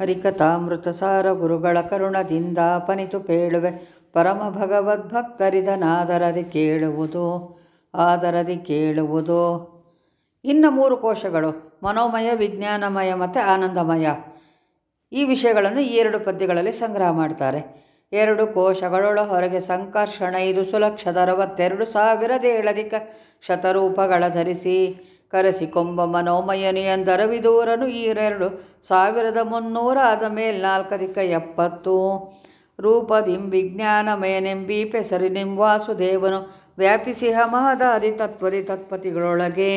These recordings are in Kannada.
ಹರಿಕಥಾಮೃತ ಸಾರ ಗುರುಗಳ ಕರುಣದಿಂದ ಪನಿತು ಪೇಳುವೆ ಪರಮ ಭಗವದ್ಭಕ್ತರಿದನಾದರದಿ ಕೇಳುವುದು, ಆದರದಿ ಕೇಳುವುದು. ಇನ್ನು ಮೂರು ಕೋಶಗಳು, ಮನೋಮಯ, ವಿಜ್ಞಾನಮಯ ಮತ್ತು ಆನಂದಮಯ. ಈ ವಿಷಯಗಳನ್ನು ಈ ಎರಡು ಪದ್ಯಗಳಲ್ಲಿ ಸಂಗ್ರಹ ಮಾಡ್ತಾರೆ. ಎರಡು ಕೋಶಗಳೊಳ ಹೊರಗೆ ಸಂಕರ್ಷಣ, ಇದು ಸುಲಕ್ಷದ ಅರವತ್ತೆರಡು ಸಾವಿರದ ಏಳಧಿಕ ಶತರೂಪಗಳ ಧರಿಸಿ ಕರೆಸಿ ಕೊಂಬ ಮನೋಮಯನಿಯಂದರ ವಿದೂರನು ಈರೆರಡು. ಸಾವಿರದ ಮುನ್ನೂರ ಆದ ಮೇಲೆ ನಾಲ್ಕಧಿಕ ಎಪ್ಪತ್ತು ರೂಪದಿಂ ವಿಜ್ಞಾನಮಯನೆಂಬಿ ಪೆಸರಿನಿಂ ವಾಸುದೇವನು ವ್ಯಾಪಿಸಿಹ ಮಹದಾದಿ ತತ್ವದಿ ತತ್ಪತಿಗಳೊಳಗೆ.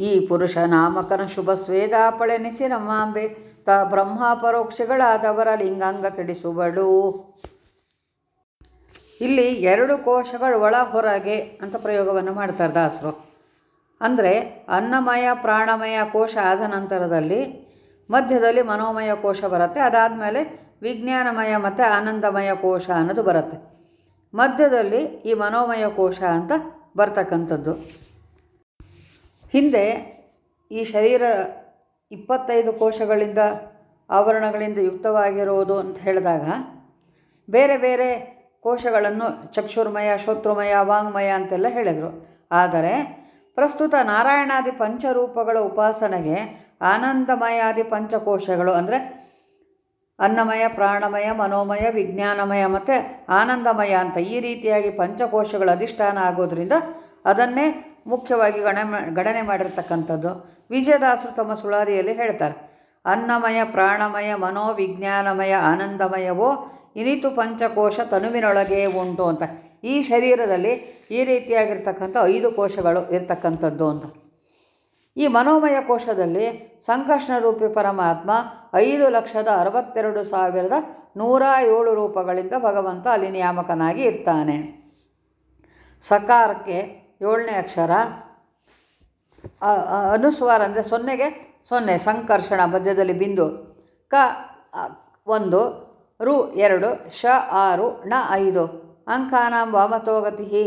ಈ ಪುರುಷ ನಾಮಕನ ಶುಭ ಸ್ವೇದಾಪಳೆನಿಸಿ ನಮ್ಮಾಂಬೆ ತ ಬ್ರಹ್ಮ ಪರೋಕ್ಷಗಳಾದವರ ಲಿಂಗಾಂಗ ಕೆಡಿಸುವಳು. ಇಲ್ಲಿ ಎರಡು ಕೋಶಗಳು ಒಳ ಹೊರಗೆ ಅಂತ ಪ್ರಯೋಗವನ್ನು ಮಾಡ್ತಾರೆ ದಾಸರು. ಅಂದರೆ ಅನ್ನಮಯ, ಪ್ರಾಣಮಯ ಕೋಶ ಆದ ನಂತರದಲ್ಲಿ ಮಧ್ಯದಲ್ಲಿ ಮನೋಮಯ ಕೋಶ ಬರುತ್ತೆ. ಅದಾದಮೇಲೆ ವಿಜ್ಞಾನಮಯ ಮತ್ತು ಆನಂದಮಯ ಕೋಶ ಅನ್ನೋದು ಬರುತ್ತೆ. ಮಧ್ಯದಲ್ಲಿ ಈ ಮನೋಮಯ ಕೋಶ ಅಂತ ಬರ್ತಕ್ಕಂಥದ್ದು. ಹಿಂದೆ ಈ ಶರೀರ ಇಪ್ಪತ್ತೈದು ಕೋಶಗಳಿಂದ ಆವರಣಗಳಿಂದ ಯುಕ್ತವಾಗಿರುವುದು ಅಂತ ಹೇಳಿದಾಗ ಬೇರೆ ಬೇರೆ ಕೋಶಗಳನ್ನು ಚಕ್ಷುರ್ಮಯ, ಶೋತ್ರುಮಯ, ವಾಂಗ್ಮಯ ಅಂತೆಲ್ಲ ಹೇಳಿದರು. ಆದರೆ ಪ್ರಸ್ತುತ ನಾರಾಯಣಾದಿ ಪಂಚರೂಪಗಳ ಉಪಾಸನೆಗೆ ಆನಂದಮಯಾದಿ ಪಂಚಕೋಶಗಳು ಅಂದರೆ ಅನ್ನಮಯ, ಪ್ರಾಣಮಯ, ಮನೋಮಯ, ವಿಜ್ಞಾನಮಯ ಮತ್ತು ಆನಂದಮಯ ಅಂತ ಈ ರೀತಿಯಾಗಿ ಪಂಚಕೋಶಗಳ ಅಧಿಷ್ಠಾನ ಆಗೋದ್ರಿಂದ ಅದನ್ನೇ ಮುಖ್ಯವಾಗಿ ಗಣ ಗಣನೆ ಮಾಡಿರ್ತಕ್ಕಂಥದ್ದು. ವಿಜಯದಾಸರು ತಮ್ಮ ಸುಳಾರಿಯಲ್ಲಿ ಹೇಳ್ತಾರೆ, ಅನ್ನಮಯ, ಪ್ರಾಣಮಯ ಮನೋವಿಜ್ಞಾನಮಯ ಆನಂದಮಯವೋ, ಇನಿತು ಪಂಚಕೋಶ ತನುವಿನೊಳಗೆ ಉಂಟು ಅಂತ. ಈ ಶರೀರದಲ್ಲಿ ಈ ರೀತಿಯಾಗಿರ್ತಕ್ಕಂಥ ಐದು ಕೋಶಗಳು ಇರ್ತಕ್ಕಂಥದ್ದು ಅಂತ. ಈ ಮನೋಮಯ ಕೋಶದಲ್ಲಿ ಸಂಕರ್ಷಣ ರೂಪಿ ಪರಮಾತ್ಮ ಐದು ಲಕ್ಷದ ಅರವತ್ತೆರಡು ಸಾವಿರದ ನೂರ ಏಳು ರೂಪಗಳಿಂದ ಭಗವಂತ ಅಲ್ಲಿ ನಿಯಾಮಕನಾಗಿ ಇರ್ತಾನೆ. ಸಕಾರಕ್ಕೆ ಏಳನೇ ಅಕ್ಷರ ಅನುಸ್ವಾರ ಅಂದರೆ ಸೊನ್ನೆಗೆ ಸೊನ್ನೆ, ಸಂಕರ್ಷಣ ಮಧ್ಯದಲ್ಲಿ ಬಿಂದು, ಕ ಒಂದು, ರು, ಎರಡು, ಶ, ಆರು, ಣ, ಐದು. ಅಂಕಾನಾಂ ವಾಮತೋಗತಿ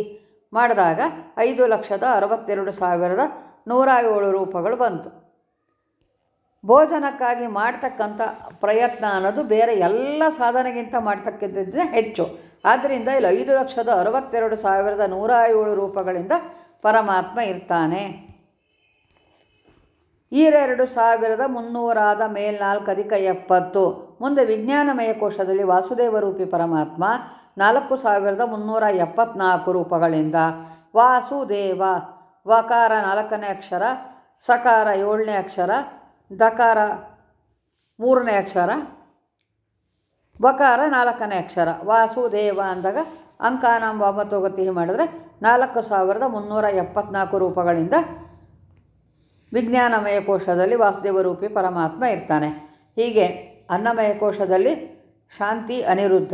ಮಾಡಿದಾಗ ಐದು ಲಕ್ಷದ ಅರವತ್ತೆರಡು ಸಾವಿರದ ನೂರ ಏಳು ರೂಪಗಳು ಬಂತು. ಭೋಜನಕ್ಕಾಗಿ ಮಾಡ್ತಕ್ಕಂಥ ಪ್ರಯತ್ನ ಅನ್ನೋದು ಬೇರೆ ಎಲ್ಲ ಸಾಧನೆಗಿಂತ ಮಾಡ್ತಕ್ಕಂಥದ್ದೇ ಹೆಚ್ಚು. ಆದ್ದರಿಂದ ಇಲ್ಲಿ ಐದು ಲಕ್ಷದ ಅರವತ್ತೆರಡು ಸಾವಿರದ ನೂರ ಏಳು ರೂಪಗಳಿಂದ ಪರಮಾತ್ಮ ಇರ್ತಾನೆ. ಈರೆರಡು ಸಾವಿರದ ಮುನ್ನೂರಾದ ಮೇಲ್ನಾಲ್ಕು ಅಧಿಕ ಎಪ್ಪತ್ತು. ಮುಂದೆ ವಿಜ್ಞಾನಮಯ ಕೋಶದಲ್ಲಿ ವಾಸುದೇವ ರೂಪಿ ಪರಮಾತ್ಮ, ನಾಲ್ಕು ಸಾವಿರದ ಮುನ್ನೂರ ಎಪ್ಪತ್ನಾಲ್ಕು ರೂಪಗಳಿಂದ. ವಾಸುದೇವ, ವಕಾರ ನಾಲ್ಕನೇ ಅಕ್ಷರ, ಸಕಾರ ಏಳನೇ ಅಕ್ಷರ, ದಕಾರ ಮೂರನೇ ಅಕ್ಷರ, ವಕಾರ ನಾಲ್ಕನೇ ಅಕ್ಷರ. ವಾಸುದೇವ ಅಂದಾಗ ಅಂಕಾನಂ ಒಂಬತ್ತು ಗತಿ ಮಾಡಿದ್ರೆ ನಾಲ್ಕು ಸಾವಿರದ ಮುನ್ನೂರ ಎಪ್ಪತ್ನಾಲ್ಕು ರೂಪಗಳಿಂದ ವಿಜ್ಞಾನಮಯ ಕೋಶದಲ್ಲಿ ವಾಸುದೇವರೂಪಿ ಪರಮಾತ್ಮ ಇರ್ತಾನೆ. ಹೀಗೆ ಅನ್ನಮಯ ಕೋಶದಲ್ಲಿ ಶಾಂತಿ, ಅನಿರುದ್ಧ,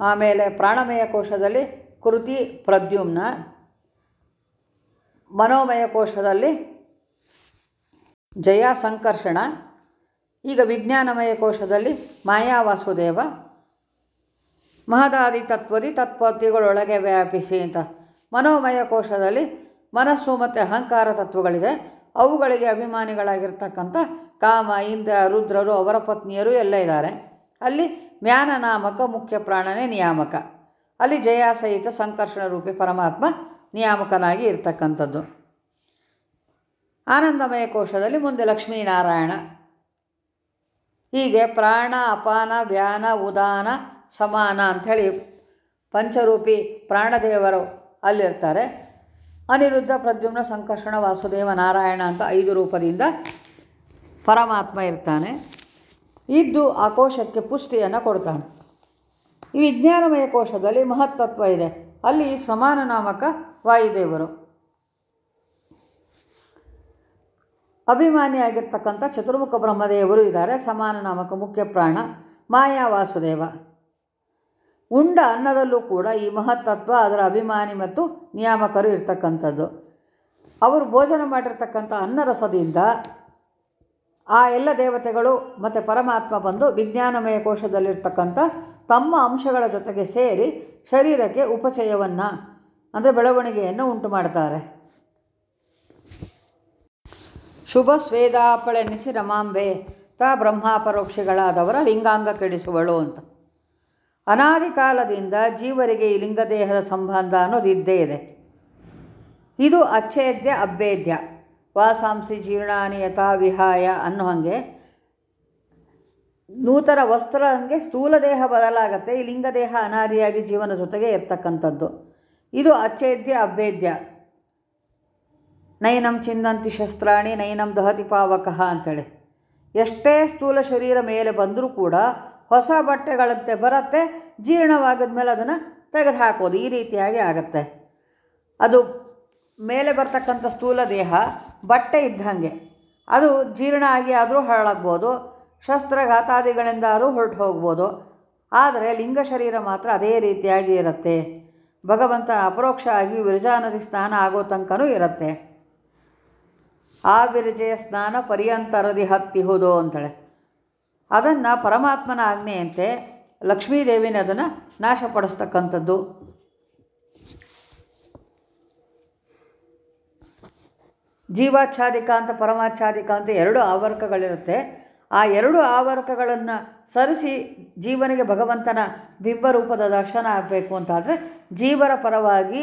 ಆಮೇಲೆ ಪ್ರಾಣಮಯ ಕೋಶದಲ್ಲಿ ಕೃತಿ, ಪ್ರದ್ಯುಮ್ನ, ಮನೋಮಯ ಕೋಶದಲ್ಲಿ ಜಯ, ಸಂಕರ್ಷಣ, ಈಗ ವಿಜ್ಞಾನಮಯ ಕೋಶದಲ್ಲಿ ಮಾಯಾ, ವಾಸುದೇವ, ಮಹದಾದಿ ತತ್ವದಿ ತತ್ಪತಿಗಳೊಳಗೆ ವ್ಯಾಪಿಸಿ ಅಂತ ಮನೋಮಯ ಕೋಶದಲ್ಲಿ ಮನಸ್ಸು ಮತ್ತು ಅಹಂಕಾರ ತತ್ವಗಳಿದೆ. ಅವುಗಳಿಗೆ ಅಭಿಮಾನಿಗಳಾಗಿರ್ತಕ್ಕಂಥ ಕಾಮ, ಇಂದ್ರ, ರುದ್ರರು, ಅವರ ಪತ್ನಿಯರು ಎಲ್ಲ ಇದ್ದಾರೆ. ಅಲ್ಲಿ ಮ್ಯಾನ ನಾಮಕ ಮುಖ್ಯ ಪ್ರಾಣನೇ ನಿಯಾಮಕ. ಅಲ್ಲಿ ಜಯ ಸಹಿತ ಸಂಕರ್ಷಣ ರೂಪಿ ಪರಮಾತ್ಮ ನಿಯಾಮಕನಾಗಿ ಇರ್ತಕ್ಕಂಥದ್ದು. ಆನಂದಮಯ ಕೋಶದಲ್ಲಿ ಮುಂದೆ ಲಕ್ಷ್ಮೀನಾರಾಯಣ. ಹೀಗೆ ಪ್ರಾಣ, ಅಪಾನ ವ್ಯಾನ ಉದಾನ, ಸಮಾನ ಅಂಥೇಳಿ ಪಂಚರೂಪಿ ಪ್ರಾಣದೇವರು ಅಲ್ಲಿರ್ತಾರೆ. ಅನಿರುದ್ಧ ಪ್ರದ್ಯುಮ್ನ ಸಂಕರ್ಷಣ ವಾಸುದೇವ ನಾರಾಯಣ ಅಂತ ಐದು ರೂಪದಿಂದ ಪರಮಾತ್ಮ ಇರ್ತಾನೆ. ಇದ್ದು ಆ ಕೋಶಕ್ಕೆ ಪುಷ್ಟಿಯನ್ನು ಕೊಡ್ತಾನೆ. ಈ ವಿಜ್ಞಾನಮಯ ಕೋಶದಲ್ಲಿ ಮಹತ್ತತ್ವ ಇದೆ. ಅಲ್ಲಿ ಸಮಾನ ನಾಮಕ ವಾಯುದೇವರು. ಅಭಿಮಾನಿಯಾಗಿರ್ತಕ್ಕಂಥ ಚತುರ್ಮುಖ ಬ್ರಹ್ಮದೇವರು ಇದ್ದಾರೆ. ಸಮಾನ ನಾಮಕ ಮುಖ್ಯ ಪ್ರಾಣ ಮಾಯಾ ವಾಸುದೇವ. ಉಂಡ ಅನ್ನದಲ್ಲೂ ಕೂಡ ಈ ಮಹತ್ತತ್ವ ಅದರ ಅಭಿಮಾನಿ ಮತ್ತು ನಿಯಾಮಕರು ಇರ್ತಕ್ಕಂಥದ್ದು. ಅವರು ಭೋಜನ ಮಾಡಿರ್ತಕ್ಕಂಥ ಅನ್ನರಸದಿಂದ ಆ ಎಲ್ಲ ದೇವತೆಗಳು ಮತ್ತು ಪರಮಾತ್ಮ ಬಂದು ವಿಜ್ಞಾನಮಯ ಕೋಶದಲ್ಲಿರ್ತಕ್ಕಂಥ ತಮ್ಮ ಅಂಶಗಳ ಜೊತೆಗೆ ಸೇರಿ ಶರೀರಕ್ಕೆ ಉಪಚಯವನ್ನು, ಅಂದರೆ ಬೆಳವಣಿಗೆಯನ್ನು ಉಂಟು ಮಾಡ್ತಾರೆ. ಶುಭ ಸ್ವೇದಾಪಳೆನಿಸಿ ರಮಾಂಬೆ ತ ಬ್ರಹ್ಮಾಪರೋಕ್ಷಿಗಳಾದವರ ಲಿಂಗಾಂಗ ಕೆಡಿಸುವಳು ಅಂತ. ಅನಾದಿ ಕಾಲದಿಂದ ಜೀವರಿಗೆ ಈ ಲಿಂಗದೇಹದ ಸಂಬಂಧ ಅನ್ನೋದು ಇದ್ದೇ ಇದೆ. ಇದು ಅಚ್ಛೇದ್ಯ, ಅಭೇದ್ಯ. ವಾಸಾಂಸಿ ಜೀರ್ಣಾನಿ ಯಥಾ ವಿಹಾಯ ಅನ್ನೋ ಹಾಗೆ ನೂತನ ವಸ್ತ್ರ ಹಂಗೆ ಸ್ಥೂಲ ದೇಹ ಬದಲಾಗತ್ತೆ. ಈ ಲಿಂಗದೇಹ ಅನಾದಿಯಾಗಿ ಜೀವನ ಜೊತೆಗೆ ಇರ್ತಕ್ಕಂಥದ್ದು. ಇದು ಅಚ್ಛೇದ್ಯ, ಅಭೇದ್ಯ. ನೈನಂ ಚಿನ್ನಂತಿ ಶಸ್ತ್ರಾಣಿ, ನೈನಂ ದಹತಿ ಪಾವಕಃ ಅಂತೇಳಿ. ಎಷ್ಟೇ ಸ್ಥೂಲ ಶರೀರ ಮೇಲೆ ಬಂದರೂ ಕೂಡ ಹೊಸ ಬಟ್ಟೆಗಳಂತೆ ಬರುತ್ತೆ ಜೀರ್ಣವಾಗಿದ ಮೇಲೆ ಅದನ್ನು ತೆಗೆದು ಹಾಕೋದು ಈ ರೀತಿಯಾಗಿ ಆಗತ್ತೆ. ಅದು ಮೇಲೆ ಬರ್ತಕ್ಕಂಥ ಸ್ಥೂಲ ದೇಹ ಬಟ್ಟೆ ಇದ್ದಂಗೆ, ಅದು ಜೀರ್ಣ ಆಗಿ ಆದರೂ ಹಾಳಾಗ್ಬೋದು ಶಸ್ತ್ರಘಾತಾದಿಗಳಿಂದಾದರೂ ಹೊರಟು ಹೋಗ್ಬೋದು, ಆದರೆ ಲಿಂಗ ಶರೀರ ಮಾತ್ರ ಅದೇ ರೀತಿಯಾಗಿ ಇರುತ್ತೆ. ಭಗವಂತ ಅಪರೋಕ್ಷ ಆಗಿ ವಿರಜಾ ನದಿ ಸ್ನಾನ ಆಗೋ ತನಕನೂ ಇರುತ್ತೆ. ಆ ವಿರಜೆಯ ಸ್ನಾನ ಪರ್ಯಂತರದಿ ಹತ್ತಿಹುದು ಅಂತೇಳಿ ಅದನ್ನು ಪರಮಾತ್ಮನ ಆಜ್ಞೆಯಂತೆ ಲಕ್ಷ್ಮೀದೇವಿನ ಅದನ್ನು ನಾಶಪಡಿಸ್ತಕ್ಕಂಥದ್ದು. ಜೀವಾಚ್ಛಾದಿಕ ಅಂತ ಪರಮಾಚ್ಛಾದಿಕ ಅಂತ ಎರಡು ಆವರ್ಕಗಳಿರುತ್ತೆ. ಆ ಎರಡು ಆವರ್ಕಗಳನ್ನು ಸರಿಸಿ ಜೀವನಿಗೆ ಭಗವಂತನ ಬಿಂಬರೂಪದ ದರ್ಶನ ಆಗಬೇಕು ಅಂತಾದರೆ ಜೀವರ ಪರವಾಗಿ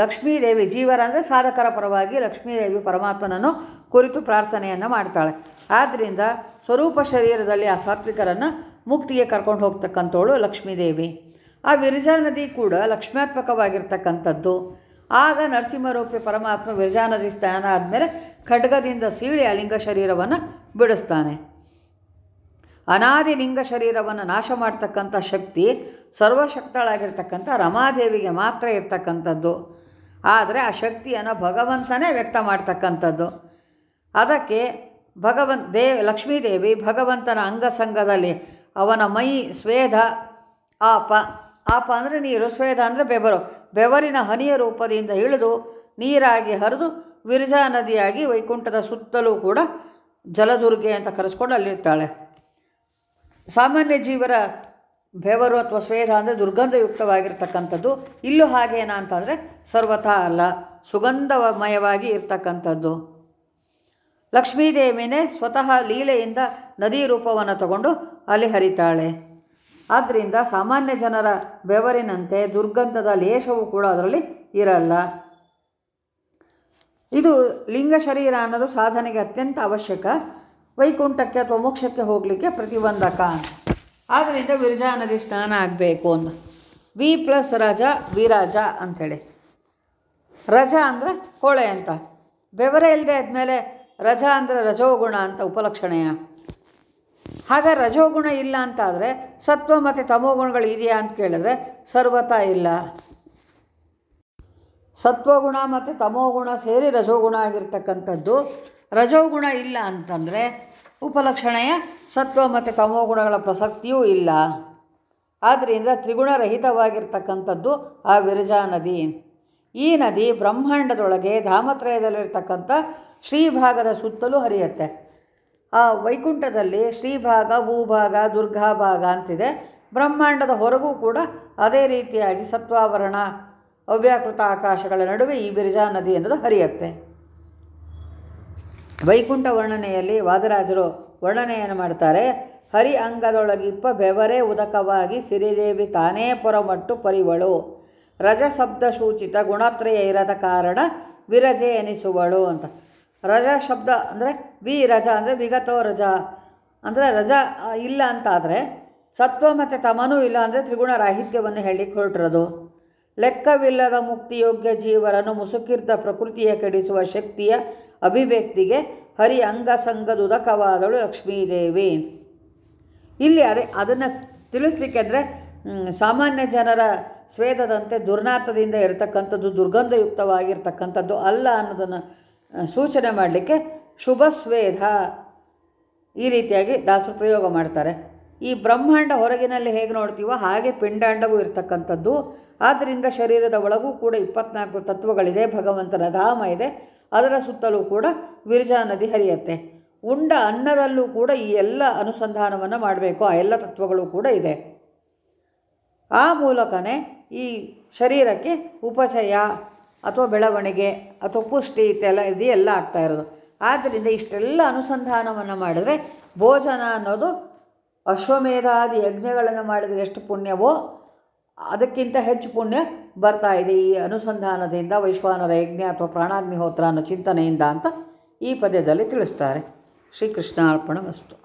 ಲಕ್ಷ್ಮೀದೇವಿ, ಜೀವರ ಅಂದರೆ ಸಾಧಕರ ಪರವಾಗಿ ಲಕ್ಷ್ಮೀದೇವಿ ಪರಮಾತ್ಮನನ್ನು ಕುರಿತು ಪ್ರಾರ್ಥನೆಯನ್ನು ಮಾಡ್ತಾಳೆ. ಆದ್ದರಿಂದ ಸ್ವರೂಪ ಶರೀರದಲ್ಲಿ ಆ ಸಾತ್ವಿಕರನ್ನು ಮುಕ್ತಿಗೆ ಕರ್ಕೊಂಡು ಹೋಗ್ತಕ್ಕಂಥವಳು ಲಕ್ಷ್ಮೀದೇವಿ. ಆ ವಿರಜಾ ನದಿ ಕೂಡ ಲಕ್ಷ್ಮ್ಯಾತ್ಮಕವಾಗಿರ್ತಕ್ಕಂಥದ್ದು. ಆಗ ನರಸಿಂಹರೂಪಿ ಪರಮಾತ್ಮ ವಿರಜಾ ನದಿ ಸ್ನಾನ ಆದಮೇಲೆ ಖಡ್ಗದಿಂದ ಸೀಳಿ ಅಲಿಂಗ ಲಿಂಗ ಶರೀರವನ್ನು ಬಿಡಿಸ್ತಾನೆ. ಅನಾದಿ ಲಿಂಗ ಶರೀರವನ್ನು ನಾಶ ಮಾಡ್ತಕ್ಕಂಥ ಶಕ್ತಿ ಸರ್ವಶಕ್ತಳಾಗಿರ್ತಕ್ಕಂಥ ರಮಾದೇವಿಗೆ ಮಾತ್ರ ಇರ್ತಕ್ಕಂಥದ್ದು. ಆದರೆ ಆ ಶಕ್ತಿಯನ್ನು ಭಗವಂತನೇ ವ್ಯಕ್ತ ಮಾಡ್ತಕ್ಕಂಥದ್ದು. ಅದಕ್ಕೆ ಭಗವಂತ ದೇವ್ ಲಕ್ಷ್ಮೀದೇವಿ ಭಗವಂತನ ಅಂಗಸಂಗದಲ್ಲಿ ಅವನ ಮೈ ಸ್ವೇದ ಆಪ ಆಪ ಅಂದರೆ ನೀರು, ಸ್ವೇದ ಅಂದರೆ ಬೆವರು. ಬೆವರಿನ ಹನಿಯ ರೂಪದಿಂದ ಇಳಿದು ನೀರಾಗಿ ಹರಿದು ವಿರಜಾ ನದಿಯಾಗಿ ವೈಕುಂಠದ ಸುತ್ತಲೂ ಕೂಡ ಜಲದುರ್ಗೆ ಅಂತ ಕರೆಸ್ಕೊಂಡು ಅಲ್ಲಿರ್ತಾಳೆ. ಸಾಮಾನ್ಯ ಜೀವರ ಬೆವರು ಅಥವಾ ಸ್ವೇದ ಅಂದರೆ ದುರ್ಗಂಧಯುಕ್ತವಾಗಿರ್ತಕ್ಕಂಥದ್ದು. ಇಲ್ಲೂ ಹಾಗೇನಾ ಅಂತಂದರೆ ಸರ್ವಥಾ ಅಲ್ಲ, ಸುಗಂಧಮಯವಾಗಿ ಇರ್ತಕ್ಕಂಥದ್ದು. ಲಕ್ಷ್ಮೀದೇವಿನೇ ಸ್ವತಃ ಲೀಲೆಯಿಂದ ನದಿ ರೂಪವನ್ನು ತಗೊಂಡು ಅಲ್ಲಿ ಹರಿತಾಳೆ. ಆದ್ದರಿಂದ ಸಾಮಾನ್ಯ ಜನರ ಬೆವರಿನಂತೆ ದುರ್ಗಂಧದ ಲೇಷವು ಕೂಡ ಅದರಲ್ಲಿ ಇರಲ್ಲ. ಇದು ಲಿಂಗ ಶರೀರ ಅನ್ನೋದು ಸಾಧನೆಗೆ ಅತ್ಯಂತ ಅವಶ್ಯಕ. ವೈಕುಂಠಕ್ಕೆ ಅಥವಾ ಮೋಕ್ಷಕ್ಕೆ ಹೋಗಲಿಕ್ಕೆ ಪ್ರತಿಬಂಧಕ. ಆದ್ದರಿಂದ ವಿರಜಾ ನದಿ ಸ್ನಾನ ಆಗಬೇಕು ಅಂತ. ವಿ ಪ್ಲಸ್ ರಜ, ವಿರಾಜ ಅಂಥೇಳಿ. ರಜ ಅಂದರೆ ಕೋಳೆ ಅಂತ. ಬೆವರ ಇಲ್ಲದೆ ಆದಮೇಲೆ ರಜ ಅಂದರೆ ರಜೋಗುಣ ಅಂತ ಉಪಲಕ್ಷಣೆಯ. ಹಾಗೆ ರಜೋಗುಣ ಇಲ್ಲ ಅಂತಾದರೆ ಸತ್ವ ಮತ್ತು ತಮೋಗುಣಗಳು ಇದೆಯಾ ಅಂತ ಕೇಳಿದ್ರೆ ಸರ್ವತ ಇಲ್ಲ. ಸತ್ವಗುಣ ಮತ್ತು ತಮೋಗುಣ ಸೇರಿ ರಜೋಗುಣ ಆಗಿರ್ತಕ್ಕಂಥದ್ದು ರಜೋಗುಣ ಇಲ್ಲ ಅಂತಂದರೆ ಉಪಲಕ್ಷಣೆಯ ಸತ್ವ ಮತ್ತು ತಮೋಗುಣಗಳ ಪ್ರಸಕ್ತಿಯೂ ಇಲ್ಲ. ಆದ್ದರಿಂದ ತ್ರಿಗುಣರಹಿತವಾಗಿರ್ತಕ್ಕಂಥದ್ದು ಆ ವಿರಜಾ ನದಿ. ಈ ನದಿ ಬ್ರಹ್ಮಾಂಡದೊಳಗೆ ಧಾಮತ್ರಯದಲ್ಲಿರ್ತಕ್ಕಂಥ ಶ್ರೀಭಾಗದ ಸುತ್ತಲೂ ಹರಿಯುತ್ತೆ. ಆ ವೈಕುಂಠದಲ್ಲಿ ಶ್ರೀಭಾಗ, ಭೂಭಾಗ, ದುರ್ಗಾಭಾಗ ಅಂತಿದೆ. ಬ್ರಹ್ಮಾಂಡದ ಹೊರಗೂ ಕೂಡ ಅದೇ ರೀತಿಯಾಗಿ ಸತ್ವಾವರಣ, ಅವ್ಯಾಕೃತ ಆಕಾಶಗಳ ನಡುವೆ ಈ ಬಿರ್ಜಾ ನದಿ ಅನ್ನೋದು ಹರಿಯುತ್ತೆ. ವೈಕುಂಠ ವರ್ಣನೆಯಲ್ಲಿ ವಾದರಾಜರು ವರ್ಣನೆಯನ್ನು ಮಾಡ್ತಾರೆ. ಹರಿ ಅಂಗದೊಳಗಿಪ್ಪ ಬೆವರೇ ಉದಕವಾಗಿ ಸಿರಿದೇವಿ ತಾನೇ ಪೊರಮಟ್ಟು ಪರಿವಳು. ರಜಶಬ್ದ ಸೂಚಿತ ಗುಣತ್ರಯ ಇರದ ಕಾರಣ ವಿರಜೆ ಎನಿಸುವಳು ಅಂತ. ರಜ ಶಬ್ದ ಅಂದರೆ ವಿ ರಜ ಅಂದರೆ ವಿಗತೋ ರಜ. ಅಂದರೆ ರಜ ಇಲ್ಲ ಅಂತಾದರೆ ಸತ್ವ ಮತ್ತು ತಮನೂ ಇಲ್ಲ ಅಂದರೆ ತ್ರಿಗುಣ ರಾಹಿತ್ಯವನ್ನು ಹೇಳಿಕ್ಕೆ ಹೊರಟಿರೋದು. ಲೆಕ್ಕವಿಲ್ಲದ ಮುಕ್ತಿಯೋಗ್ಯ ಜೀವರನ್ನು ಮುಸುಕಿರ್ದ ಪ್ರಕೃತಿಯ ಕೆಡಿಸುವ ಶಕ್ತಿಯ ಅಭಿವ್ಯಕ್ತಿಗೆ ಹರಿ ಅಂಗಸಂಗದುದಕವಾದಳು ಲಕ್ಷ್ಮೀದೇವಿ. ಇಲ್ಲಿ ಅದೇ ಅದನ್ನು ತಿಳಿಸ್ಲಿಕ್ಕೆ ಅಂದರೆ ಸಾಮಾನ್ಯ ಜನರ ಸ್ವೇದದಂತೆ ದುರ್ನಾಥದಿಂದ ಇರತಕ್ಕಂಥದ್ದು ದುರ್ಗಂಧಯುಕ್ತವಾಗಿರ್ತಕ್ಕಂಥದ್ದು ಅಲ್ಲ ಅನ್ನೋದನ್ನು ಸೂಚನೆ ಮಾಡಲಿಕ್ಕೆ ಶುಭ ಸ್ವೇಧ. ಈ ರೀತಿಯಾಗಿ ದಾಸರು ಪ್ರಯೋಗ ಮಾಡ್ತಾರೆ. ಈ ಬ್ರಹ್ಮಾಂಡ ಹೊರಗಿನಲ್ಲಿ ಹೇಗೆ ನೋಡ್ತೀವೋ ಹಾಗೆ ಪಿಂಡಾಂಡವೂ ಇರತಕ್ಕಂಥದ್ದು. ಆದ್ದರಿಂದ ಶರೀರದ ಒಳಗೂ ಕೂಡ ಇಪ್ಪತ್ನಾಲ್ಕು ತತ್ವಗಳಿದೆ. ಭಗವಂತನ ಧಾಮ ಇದೆ. ಅದರ ಸುತ್ತಲೂ ಕೂಡ ವಿರಜಾ ನದಿ ಹರಿಯುತ್ತೆ. ಉಂಡ ಅನ್ನದಲ್ಲೂ ಕೂಡ ಈ ಎಲ್ಲ ಅನುಸಂಧಾನವನ್ನು ಮಾಡಬೇಕು. ಆ ಎಲ್ಲ ತತ್ವಗಳು ಕೂಡ ಇದೆ. ಆ ಮೂಲಕನೇ ಈ ಶರೀರಕ್ಕೆ ಉಪಚಯ. ಅಥವಾ ಬೆಳವಣಿಗೆ ಅಥವಾ ಪುಷ್ಟಿ ಇದೆಲ್ಲ ಎಲ್ಲ ಆಗ್ತಾ ಇರೋದು. ಆದ್ದರಿಂದ ಇಷ್ಟೆಲ್ಲ ಅನುಸಂಧಾನವನ್ನು ಮಾಡಿದ್ರೆ ಭೋಜನ ಅನ್ನೋದು ಅಶ್ವಮೇಧಾದಿ ಯಜ್ಞಗಳನ್ನು ಮಾಡಿದರೆ ಎಷ್ಟು ಪುಣ್ಯವೋ ಅದಕ್ಕಿಂತ ಹೆಚ್ಚು ಪುಣ್ಯ ಬರ್ತಾ ಇದೆ ಈ ಅನುಸಂಧಾನದಿಂದ ವೈಶ್ವಾನರ ಯಜ್ಞ ಅಥವಾ ಪ್ರಾಣಾಗ್ನಿಹೋತ್ರ ಅನ್ನೋ ಚಿಂತನೆಯಿಂದ ಅಂತ ಈ ಪದ್ಯದಲ್ಲಿ ತಿಳಿಸ್ತಾರೆ. ಶ್ರೀಕೃಷ್ಣ ಅರ್ಪಣ ವಸ್ತು.